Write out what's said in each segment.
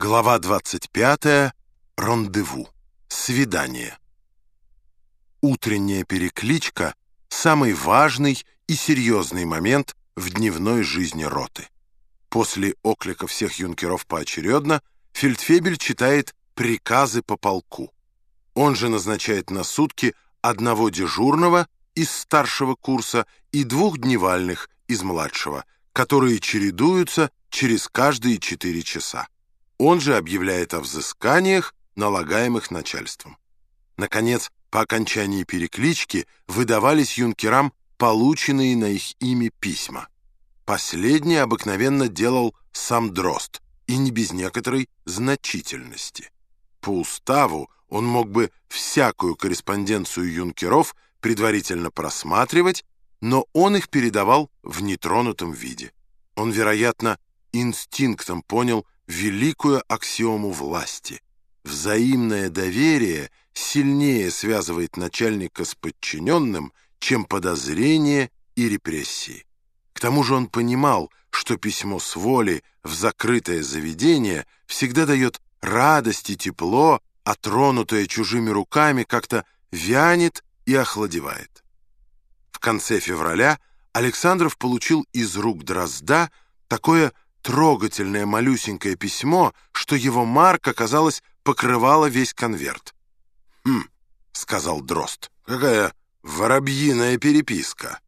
Глава 25. Рандеву. Свидание. Утренняя перекличка — самый важный и серьезный момент в дневной жизни роты. После оклика всех юнкеров поочередно фельдфебель читает приказы по полку. Он же назначает на сутки одного дежурного из старшего курса и двух дневальных из младшего, которые чередуются через каждые четыре часа. Он же объявляет о взысканиях, налагаемых начальством. Наконец, по окончании переклички выдавались юнкерам полученные на их имя письма. Последнее обыкновенно делал сам Дрозд, и не без некоторой значительности. По уставу он мог бы всякую корреспонденцию юнкеров предварительно просматривать, но он их передавал в нетронутом виде. Он, вероятно, инстинктом понял великую аксиому власти. Взаимное доверие сильнее связывает начальника с подчиненным, чем подозрение и репрессии. К тому же он понимал, что письмо с воли в закрытое заведение всегда дает радость и тепло, а тронутое чужими руками как-то вянет и охладевает. В конце февраля Александров получил из рук Дрозда такое трогательное малюсенькое письмо, что его марка, казалось, покрывала весь конверт. «Хм», — сказал Дрозд, — «какая воробьиная переписка».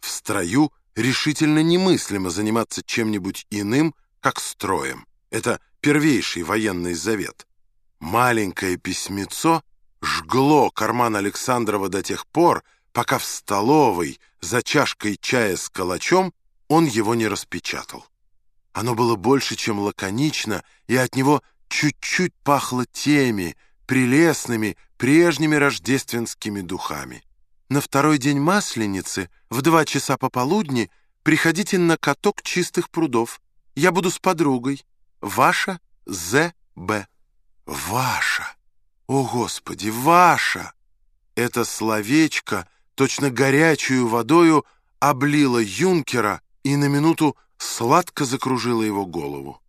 В строю решительно немыслимо заниматься чем-нибудь иным, как строем. Это первейший военный завет. Маленькое письмецо жгло карман Александрова до тех пор, пока в столовой за чашкой чая с калачом он его не распечатал. Оно было больше, чем лаконично, и от него чуть-чуть пахло теми, прелестными, прежними рождественскими духами. На второй день Масленицы в два часа пополудни приходите на каток чистых прудов. Я буду с подругой. Ваша З.Б. Ваша! О, Господи, ваша! Это словечко, точно горячую водою, облило юнкера и на минуту сладко закружила его голову.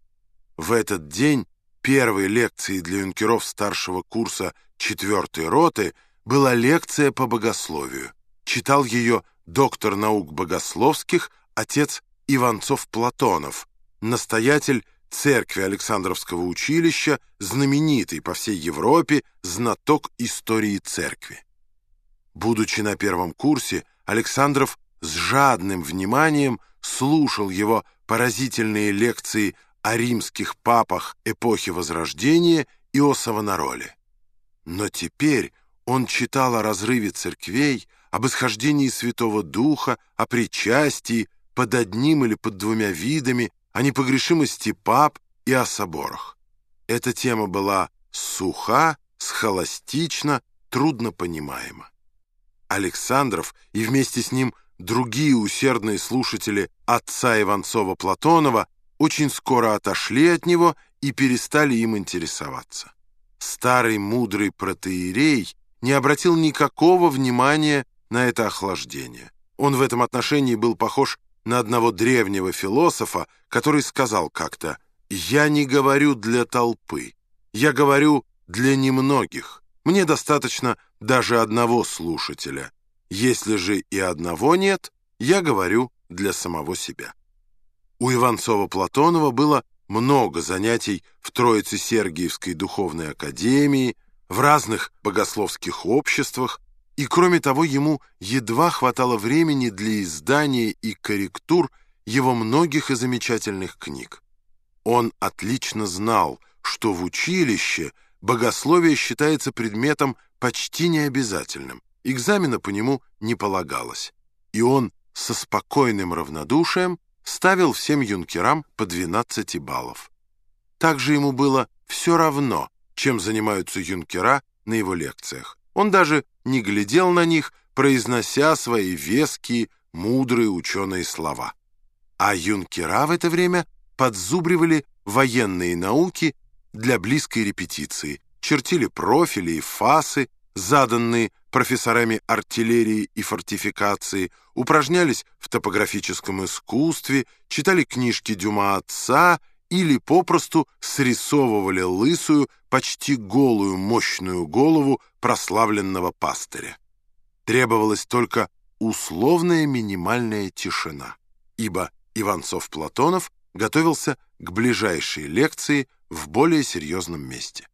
В этот день первой лекцией для юнкеров старшего курса четвертой роты была лекция по богословию. Читал ее доктор наук богословских, отец Иванцов-Платонов, настоятель церкви Александровского училища, знаменитый по всей Европе знаток истории церкви. Будучи на первом курсе, Александров с жадным вниманием слушал его поразительные лекции о римских папах эпохи Возрождения и о Савонароле. Но теперь он читал о разрыве церквей, об исхождении Святого Духа, о причастии под одним или под двумя видами, о непогрешимости пап и о соборах. Эта тема была суха, схоластична, трудно понимаема. Александров и вместе с ним другие усердные слушатели отца Иванцова-Платонова очень скоро отошли от него и перестали им интересоваться. Старый мудрый протеерей не обратил никакого внимания на это охлаждение. Он в этом отношении был похож на одного древнего философа, который сказал как-то «Я не говорю для толпы, я говорю для немногих. Мне достаточно даже одного слушателя. Если же и одного нет, я говорю для самого себя». У Иванцова-Платонова было много занятий в Троице-Сергиевской духовной академии, в разных богословских обществах, и, кроме того, ему едва хватало времени для издания и корректур его многих и замечательных книг. Он отлично знал, что в училище богословие считается предметом почти необязательным, экзамена по нему не полагалось, и он со спокойным равнодушием ставил всем юнкерам по 12 баллов. Также ему было все равно, чем занимаются юнкера на его лекциях. Он даже не глядел на них, произнося свои веские, мудрые ученые слова. А юнкера в это время подзубривали военные науки для близкой репетиции, чертили профили и фасы, заданные профессорами артиллерии и фортификации, упражнялись в топографическом искусстве, читали книжки Дюма отца или попросту срисовывали лысую, почти голую мощную голову прославленного пастыря. Требовалась только условная минимальная тишина, ибо Иванцов-Платонов готовился к ближайшей лекции в более серьезном месте.